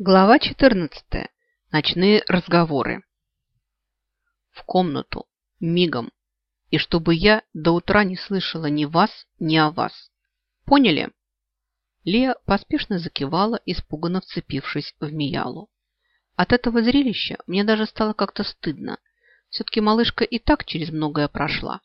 Глава 14. Ночные разговоры. В комнату. Мигом. И чтобы я до утра не слышала ни вас, ни о вас. Поняли? Лия поспешно закивала, испуганно вцепившись в Миялу. От этого зрелища мне даже стало как-то стыдно. Все-таки малышка и так через многое прошла.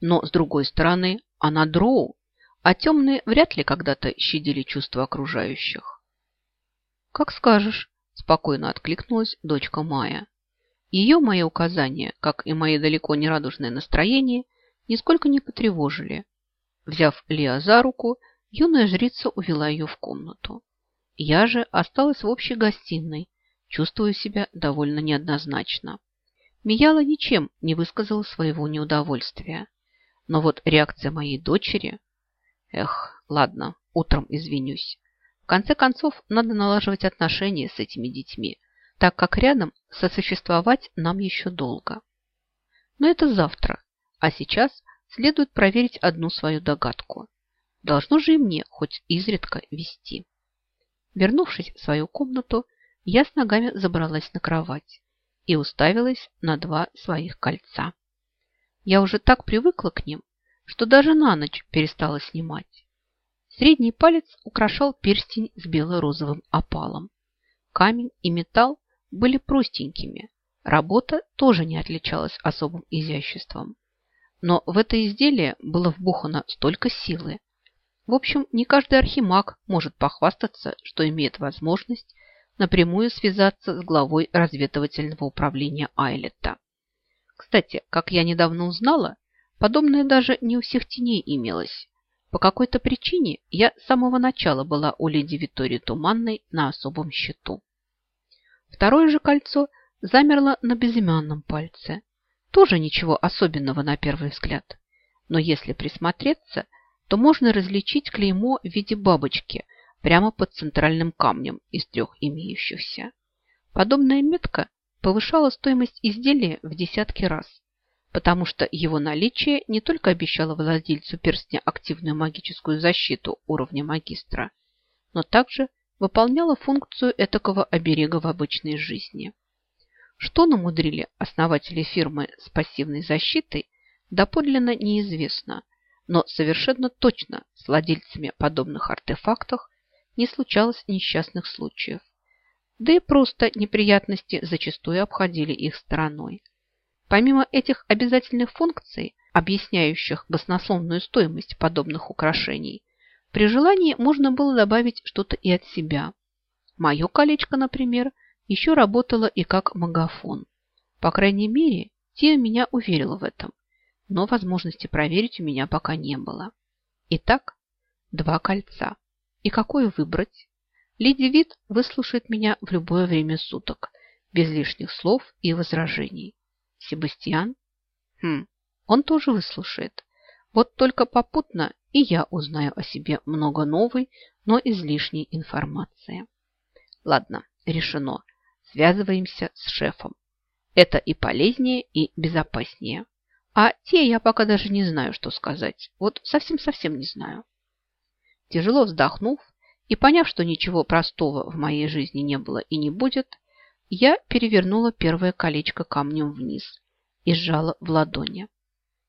Но, с другой стороны, она дроу, а темные вряд ли когда-то щадили чувства окружающих. «Как скажешь», – спокойно откликнулась дочка Майя. Ее мои указания, как и мои далеко не радужное настроение, нисколько не потревожили. Взяв Лиа за руку, юная жрица увела ее в комнату. Я же осталась в общей гостиной, чувствуя себя довольно неоднозначно. Мияла ничем не высказала своего неудовольствия. Но вот реакция моей дочери... Эх, ладно, утром извинюсь конце концов, надо налаживать отношения с этими детьми, так как рядом сосуществовать нам еще долго. Но это завтра, а сейчас следует проверить одну свою догадку. Должно же и мне хоть изредка вести. Вернувшись в свою комнату, я с ногами забралась на кровать и уставилась на два своих кольца. Я уже так привыкла к ним, что даже на ночь перестала снимать. Средний палец украшал перстень с бело-розовым опалом. Камень и металл были простенькими. Работа тоже не отличалась особым изяществом. Но в это изделие было вбухано столько силы. В общем, не каждый архимаг может похвастаться, что имеет возможность напрямую связаться с главой разведывательного управления Айлета. Кстати, как я недавно узнала, подобное даже не у всех теней имелось. По какой-то причине я с самого начала была у леди Витории Туманной на особом счету. Второе же кольцо замерло на безымянном пальце. Тоже ничего особенного на первый взгляд. Но если присмотреться, то можно различить клеймо в виде бабочки прямо под центральным камнем из трех имеющихся. Подобная метка повышала стоимость изделия в десятки раз потому что его наличие не только обещало владельцу перстня активную магическую защиту уровня магистра, но также выполняло функцию этакого оберега в обычной жизни. Что намудрили основатели фирмы с пассивной защитой, доподлинно неизвестно, но совершенно точно с владельцами подобных артефактов не случалось несчастных случаев. Да и просто неприятности зачастую обходили их стороной. Помимо этих обязательных функций, объясняющих баснословную стоимость подобных украшений, при желании можно было добавить что-то и от себя. Мое колечко, например, еще работало и как магафон. По крайней мере, Тия меня уверила в этом, но возможности проверить у меня пока не было. Итак, два кольца. И какое выбрать? Леди Вит выслушает меня в любое время суток, без лишних слов и возражений. Себастьян? Хм, он тоже выслушает. Вот только попутно и я узнаю о себе много новой, но излишней информации. Ладно, решено. Связываемся с шефом. Это и полезнее, и безопаснее. А те я пока даже не знаю, что сказать. Вот совсем-совсем не знаю. Тяжело вздохнув и поняв, что ничего простого в моей жизни не было и не будет, я перевернула первое колечко камнем вниз и сжала в ладони.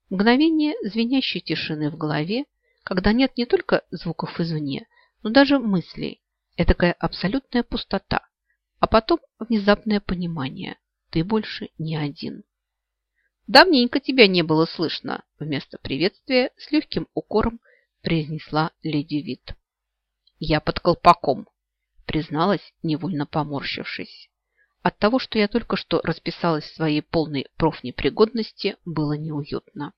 Мгновение звенящей тишины в голове, когда нет не только звуков извне, но даже мыслей. Этакая абсолютная пустота. А потом внезапное понимание. Ты больше не один. «Давненько тебя не было слышно», вместо приветствия с легким укором произнесла леди Вит. «Я под колпаком», призналась, невольно поморщившись. От того, что я только что расписалась в своей полной профнепригодности, было неуютно.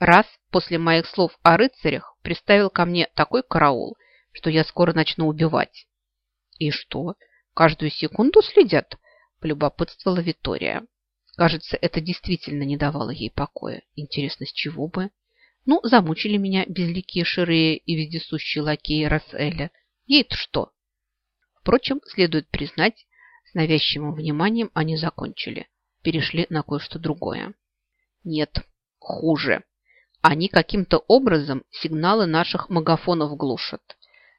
Раз после моих слов о рыцарях приставил ко мне такой караул, что я скоро начну убивать. И что, каждую секунду следят? Полюбопытствовала Витория. Кажется, это действительно не давало ей покоя. Интересно, с чего бы? Ну, замучили меня безликие ширеи и вездесущие лакеи Расселя. Ей-то что? Впрочем, следует признать, навязчивым вниманием они закончили. Перешли на кое-что другое. Нет, хуже. Они каким-то образом сигналы наших магафонов глушат.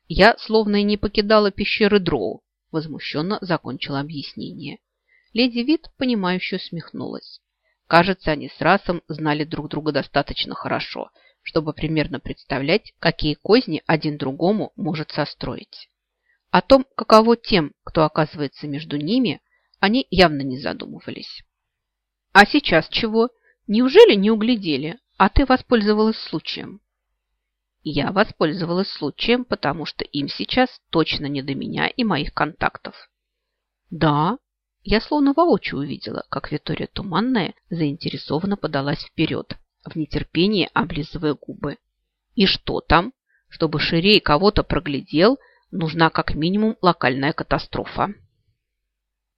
Я словно и не покидала пещеры Дроу. возмущенно закончила объяснение. Леди Вит, понимающе усмехнулась. Кажется, они с Расом знали друг друга достаточно хорошо, чтобы примерно представлять, какие козни один другому может состроить. О том, каково тем, кто оказывается между ними, они явно не задумывались. «А сейчас чего? Неужели не углядели, а ты воспользовалась случаем?» Я воспользовалась случаем, потому что им сейчас точно не до меня и моих контактов. Да, я словно воочию увидела, как Виктория Туманная заинтересованно подалась вперед, в нетерпении облизывая губы. И что там? Чтобы Ширей кого-то проглядел, нужна как минимум локальная катастрофа.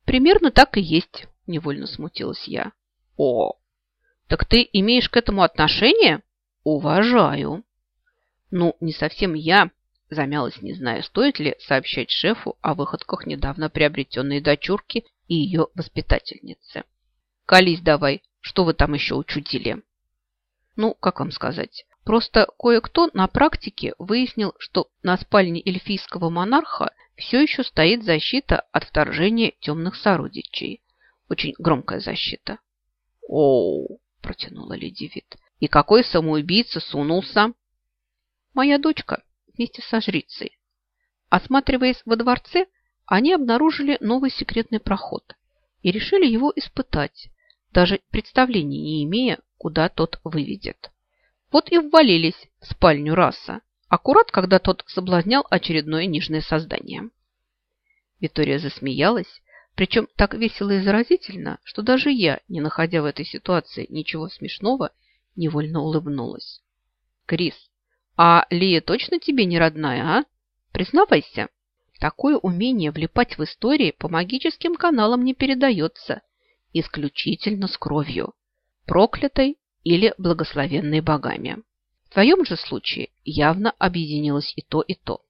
Примерно так и есть, невольно смутилась я. О, так ты имеешь к этому отношение? Уважаю. Ну, не совсем я, замялась, не зная, стоит ли сообщать шефу о выходках недавно приобретенной дочурки и ее воспитательницы. Колись давай, что вы там еще учудили? Ну, как вам сказать, просто кое-кто на практике выяснил, что на спальне эльфийского монарха все еще стоит защита от вторжения темных сородичей. Очень громкая защита. Оу, протянула леди Вит. И какой самоубийца сунулся? моя дочка вместе со жрицей. Осматриваясь во дворце, они обнаружили новый секретный проход и решили его испытать, даже представления не имея, куда тот выведет. Вот и ввалились в спальню раса, аккурат, когда тот соблазнял очередное нежное создание. Витория засмеялась, причем так весело и заразительно, что даже я, не находя в этой ситуации ничего смешного, невольно улыбнулась. «Крис, а Лия точно тебе не родная, а? Признавайся. Такое умение влипать в истории по магическим каналам не передается. Исключительно с кровью. Проклятой или благословенной богами. В твоем же случае явно объединилось и то, и то.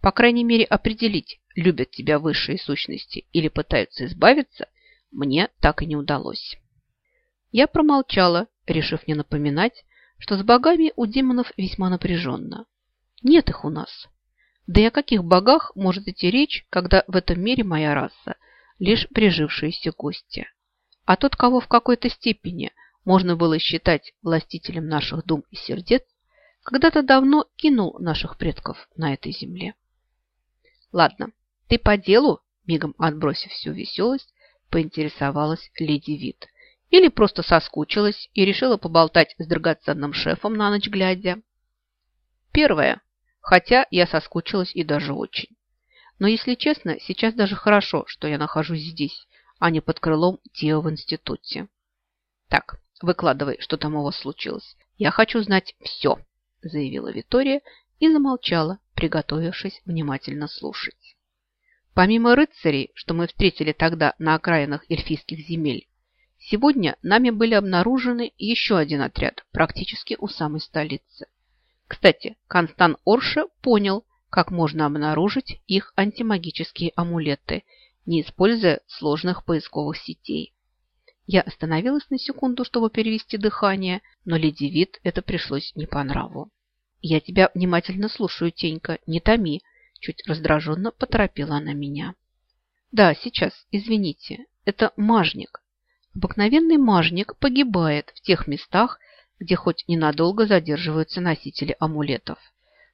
По крайней мере, определить, любят тебя высшие сущности или пытаются избавиться, мне так и не удалось. Я промолчала, решив не напоминать, что с богами у демонов весьма напряженно. Нет их у нас. Да и о каких богах может идти речь, когда в этом мире моя раса – лишь прижившиеся гости? А тот, кого в какой-то степени можно было считать властителем наших дум и сердец, когда-то давно кинул наших предков на этой земле. Ладно, ты по делу, мигом отбросив всю веселость, поинтересовалась леди Вит – или просто соскучилась и решила поболтать с драгоценным шефом на ночь глядя? Первое. Хотя я соскучилась и даже очень. Но, если честно, сейчас даже хорошо, что я нахожусь здесь, а не под крылом Тео в институте. Так, выкладывай, что там у вас случилось. Я хочу знать все, заявила Витория и замолчала, приготовившись внимательно слушать. Помимо рыцарей, что мы встретили тогда на окраинах эльфийских земель, Сегодня нами были обнаружены еще один отряд, практически у самой столицы. Кстати, Констан Орше понял, как можно обнаружить их антимагические амулеты, не используя сложных поисковых сетей. Я остановилась на секунду, чтобы перевести дыхание, но леди Вит это пришлось не по нраву. «Я тебя внимательно слушаю, Тенька, не томи», чуть раздраженно поторопила она меня. «Да, сейчас, извините, это мажник, Обыкновенный мажник погибает в тех местах, где хоть ненадолго задерживаются носители амулетов.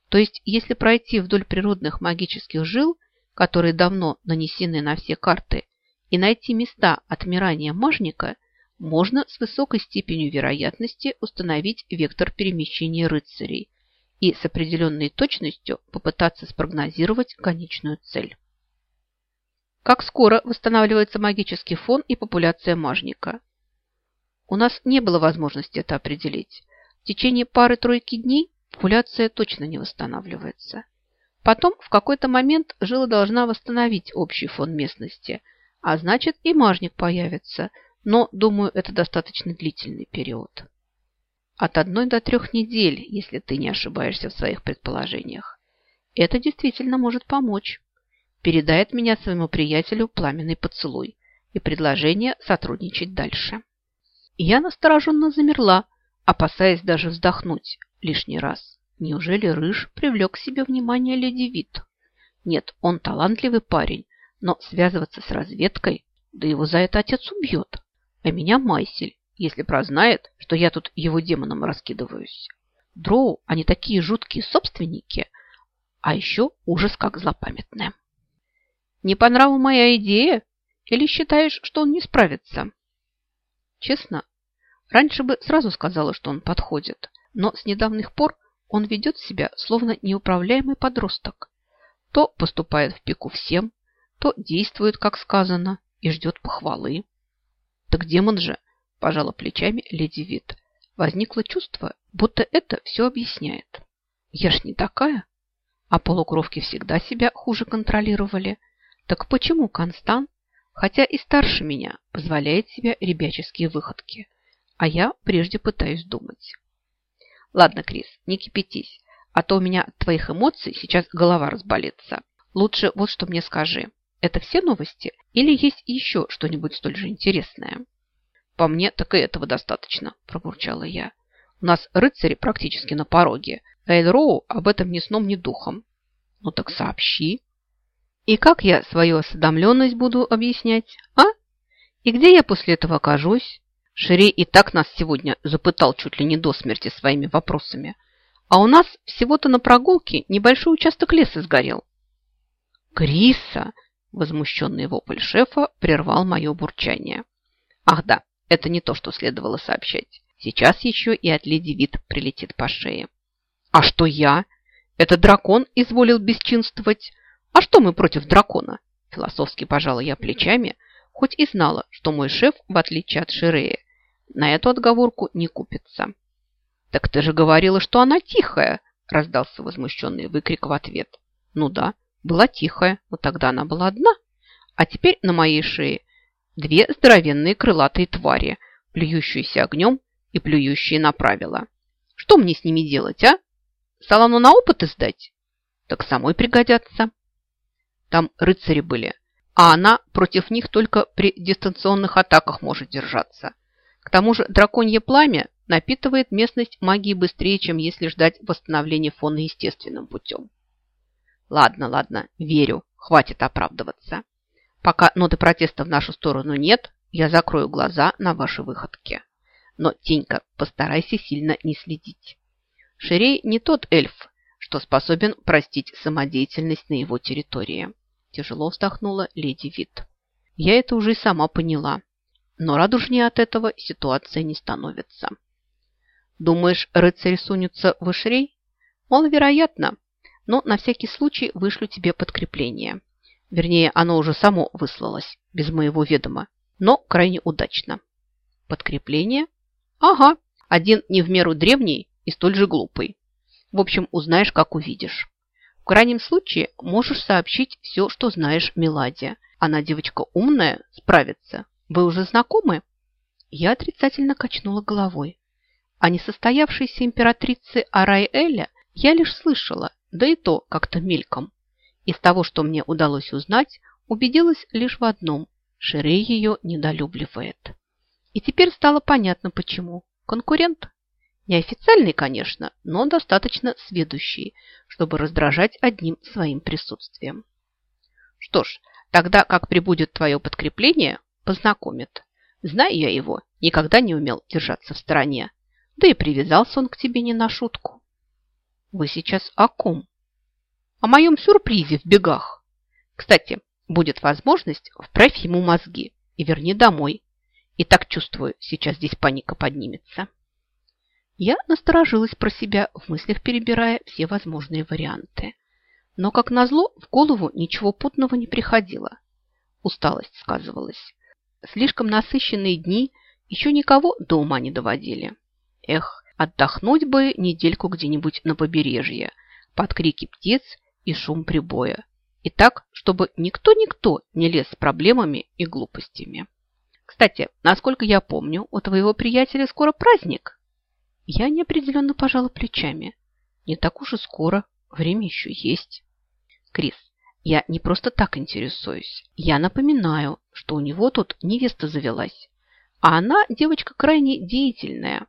То есть, если пройти вдоль природных магических жил, которые давно нанесены на все карты, и найти места отмирания мажника, можно с высокой степенью вероятности установить вектор перемещения рыцарей и с определенной точностью попытаться спрогнозировать конечную цель. Как скоро восстанавливается магический фон и популяция мажника? У нас не было возможности это определить. В течение пары-тройки дней популяция точно не восстанавливается. Потом в какой-то момент жила должна восстановить общий фон местности, а значит и мажник появится, но, думаю, это достаточно длительный период. От одной до трех недель, если ты не ошибаешься в своих предположениях. Это действительно может помочь передает меня своему приятелю пламенный поцелуй и предложение сотрудничать дальше. Я настороженно замерла, опасаясь даже вздохнуть лишний раз. Неужели Рыж привлек к себе внимание леди Вит? Нет, он талантливый парень, Но связываться с разведкой, да его за это отец убьет. А меня Майсель, если прознает, что я тут его демоном раскидываюсь. Дроу, они такие жуткие собственники, а еще ужас как злопамятные. Не по нраву моя идея? Или считаешь, что он не справится? Честно, раньше бы сразу сказала, что он подходит, но с недавних пор он ведет себя словно неуправляемый подросток. То поступает в пику всем, то действует, как сказано, и ждет похвалы. Так демон же, пожала плечами леди Вит. Возникло чувство, будто это все объясняет. Я ж не такая. А полукровки всегда себя хуже контролировали. Так почему Констан, хотя и старше меня, позволяет себе ребяческие выходки? А я прежде пытаюсь думать. Ладно, Крис, не кипятись, а то у меня от твоих эмоций сейчас голова разболится. Лучше вот что мне скажи. Это все новости или есть еще что-нибудь столь же интересное? По мне, так и этого достаточно, пробурчала я. У нас рыцари практически на пороге, Эльроу об этом ни сном, ни духом. Ну так сообщи. И как я свою осведомленность буду объяснять, а? И где я после этого окажусь? Ширей и так нас сегодня запытал чуть ли не до смерти своими вопросами. А у нас всего-то на прогулке небольшой участок леса сгорел. Криса! Возмущенный вопль шефа прервал мое бурчание. Ах да, это не то, что следовало сообщать. Сейчас еще и от леди Вит прилетит по шее. А что я? Это дракон изволил бесчинствовать. А что мы против дракона? Философски пожала я плечами, хоть и знала, что мой шеф, в отличие от Ширея, на эту отговорку не купится. «Так ты же говорила, что она тихая!» раздался возмущенный выкрик в ответ. «Ну да, была тихая, но тогда она была одна. А теперь на моей шее две здоровенные крылатые твари, плюющиеся огнем и плюющие на правила. Что мне с ними делать, а? Салану на опыты сдать? Так самой пригодятся. Там рыцари были, а она против них только при дистанционных атаках может держаться. К тому же драконье пламя напитывает местность магией быстрее, чем если ждать восстановления фона естественным путем. Ладно, ладно, верю, хватит оправдываться. Пока ноты протеста в нашу сторону нет, я закрою глаза на ваши выходки. Но, Тенька, постарайся сильно не следить. Ширей не тот эльф, что способен простить самодеятельность на его территории. Тяжело вздохнула леди Вит. Я это уже и сама поняла. Но радужнее от этого ситуация не становится. Думаешь, рыцари сунутся в Ишрей? Он, вероятно, но на всякий случай вышлю тебе подкрепление. Вернее, оно уже само выслалось, без моего ведома, но крайне удачно. Подкрепление? Ага, один не в меру древний и столь же глупый. В общем, узнаешь, как увидишь. В крайнем случае можешь сообщить все, что знаешь Меладия. Она девочка умная, справится. Вы уже знакомы? Я отрицательно качнула головой. О несостоявшейся императрице Арайэля я лишь слышала, да и то как-то мельком. Из того, что мне удалось узнать, убедилась лишь в одном – Ширей ее недолюбливает. И теперь стало понятно, почему. Конкурент. Неофициальный, конечно, но достаточно сведущий, чтобы раздражать одним своим присутствием. Что ж, тогда как прибудет твое подкрепление, познакомит. Знаю я его, никогда не умел держаться в стороне. Да и привязался он к тебе не на шутку. Вы сейчас о ком? О моем сюрпризе в бегах. Кстати, будет возможность, вправь ему мозги и верни домой. И так чувствую, сейчас здесь паника поднимется. Я насторожилась про себя, в мыслях перебирая все возможные варианты. Но, как назло, в голову ничего путного не приходило. Усталость сказывалась. Слишком насыщенные дни еще никого до ума не доводили. Эх, Отдохнуть бы недельку где-нибудь на побережье, под крики птиц и шум прибоя. И так, чтобы никто-никто не лез с проблемами и глупостями. Кстати, насколько я помню, у твоего приятеля скоро праздник. Я неопределенно пожала плечами. Не так уж и скоро, время еще есть. Крис, я не просто так интересуюсь. Я напоминаю, что у него тут невеста завелась. А она девочка крайне деятельная.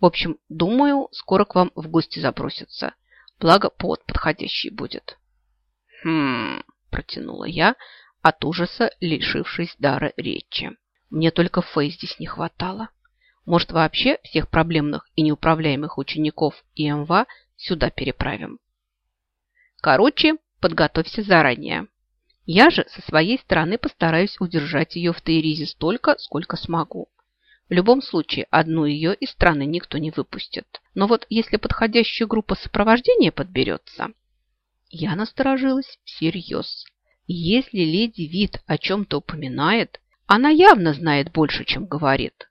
В общем, думаю, скоро к вам в гости запросятся. Благо, повод подходящий будет. Хм, протянула я, от ужаса лишившись дара речи. Мне только Фэй здесь не хватало. Может, вообще всех проблемных и неуправляемых учеников ИМВА сюда переправим? Короче, подготовься заранее. Я же со своей стороны постараюсь удержать ее в Тейризе столько, сколько смогу. В любом случае, одну ее из страны никто не выпустит. Но вот если подходящая группа сопровождения подберется... Я насторожилась всерьез. Если леди Вит о чем-то упоминает, она явно знает больше, чем говорит.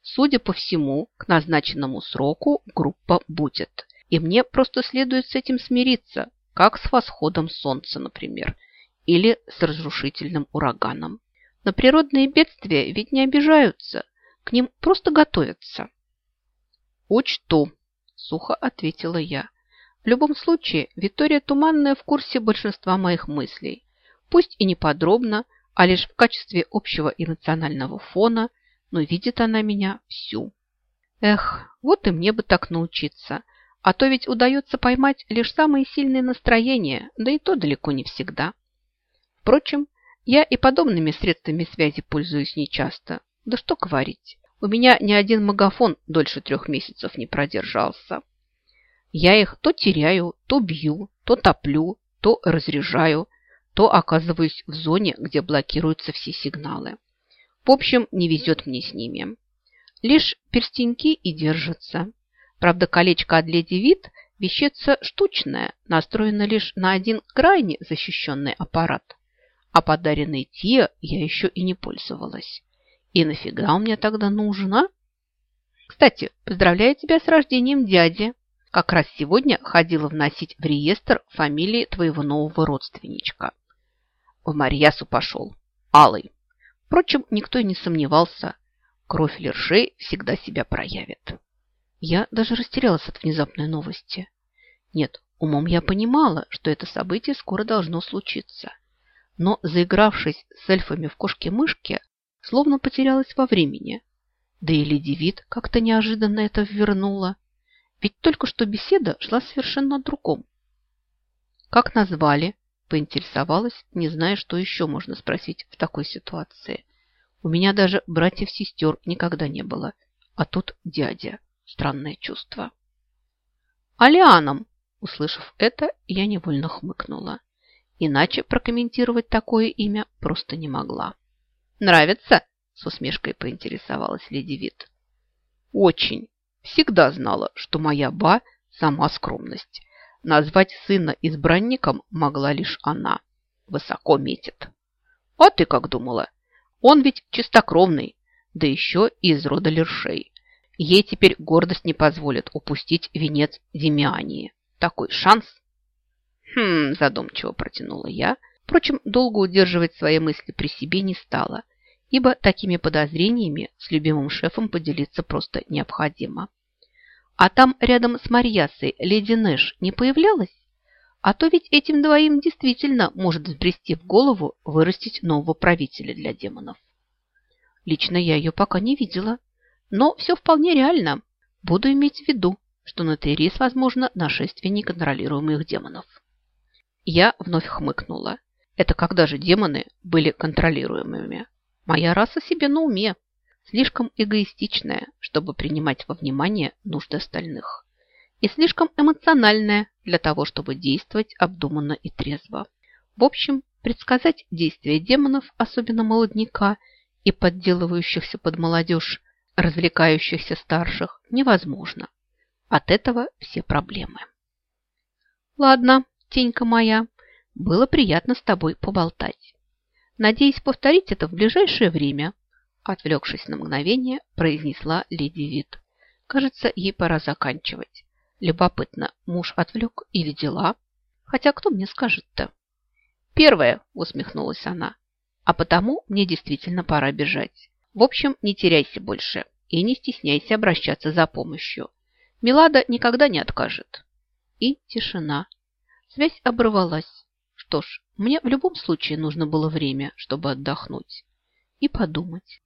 Судя по всему, к назначенному сроку группа будет. И мне просто следует с этим смириться, как с восходом солнца, например, или с разрушительным ураганом. На природные бедствия ведь не обижаются, к ним просто готовятся. «Учту», – сухо ответила я. В любом случае, Виктория Туманная в курсе большинства моих мыслей. Пусть и не подробно, а лишь в качестве общего эмоционального фона, но видит она меня всю. Эх, вот и мне бы так научиться. А то ведь удается поймать лишь самые сильные настроения, да и то далеко не всегда. Впрочем, я и подобными средствами связи пользуюсь нечасто. Да что говорить, у меня ни один магафон дольше трех месяцев не продержался. Я их то теряю, то бью, то топлю, то разряжаю, то оказываюсь в зоне, где блокируются все сигналы. В общем, не везет мне с ними. Лишь перстеньки и держатся. Правда, колечко от леди Вит – вещица штучная, настроена лишь на один крайне защищенный аппарат. А подаренной Тия я еще и не пользовалась. И нафига он мне тогда нужен? Кстати, поздравляю тебя с рождением дяди. Как раз сегодня ходила вносить в реестр фамилии твоего нового родственничка в Марьясу пошел. Алый. Впрочем, никто и не сомневался. Кровь Лершей всегда себя проявит. Я даже растерялась от внезапной новости. Нет, умом я понимала, что это событие скоро должно случиться. Но, заигравшись с эльфами в кошке-мышке, словно потерялась во времени. Да и леди Вит как-то неожиданно это ввернула. Ведь только что беседа шла совершенно о другом. Как назвали Поинтересовалась, не зная, что еще можно спросить в такой ситуации. У меня даже братьев-сестер никогда не было. А тут дядя. Странное чувство. «Алианом!» Услышав это, я невольно хмыкнула. Иначе прокомментировать такое имя просто не могла. «Нравится?» – с усмешкой поинтересовалась леди Вит. «Очень. Всегда знала, что моя ба – сама скромность. Назвать сына избранником могла лишь она. Высоко метит. А ты как думала? Он ведь чистокровный, да еще и из рода Лершей. Ей теперь гордость не позволит упустить венец Демиании. Такой шанс. Хм, задумчиво протянула я. Впрочем, долго удерживать свои мысли при себе не стала, ибо такими подозрениями с любимым шефом поделиться просто необходимо. А там рядом с Марьясой леди Нэш не появлялась? А то ведь этим двоим действительно может взбрести в голову вырастить нового правителя для демонов. Лично я ее пока не видела, но все вполне реально. Буду иметь в виду, что на Террис возможно нашествие неконтролируемых демонов. Я вновь хмыкнула. Это когда же демоны были контролируемыми? Моя раса себе на уме слишком эгоистичная, чтобы принимать во внимание нужды остальных, и слишком эмоциональная для того, чтобы действовать обдуманно и трезво. В общем, предсказать действия демонов, особенно молодняка и подделывающихся под молодежь, развлекающихся старших, невозможно. От этого все проблемы. Ладно, тенька моя, было приятно с тобой поболтать. Надеюсь повторить это в ближайшее время, Отвлекшись на мгновение, произнесла леди Вит. Кажется, ей пора заканчивать. Любопытно, муж отвлек или дела? Хотя кто мне скажет-то? Первое, усмехнулась она. А потому мне действительно пора бежать. В общем, не теряйся больше и не стесняйся обращаться за помощью. Милада никогда не откажет. И тишина. Связь оборвалась. Что ж, мне в любом случае нужно было время, чтобы отдохнуть и подумать.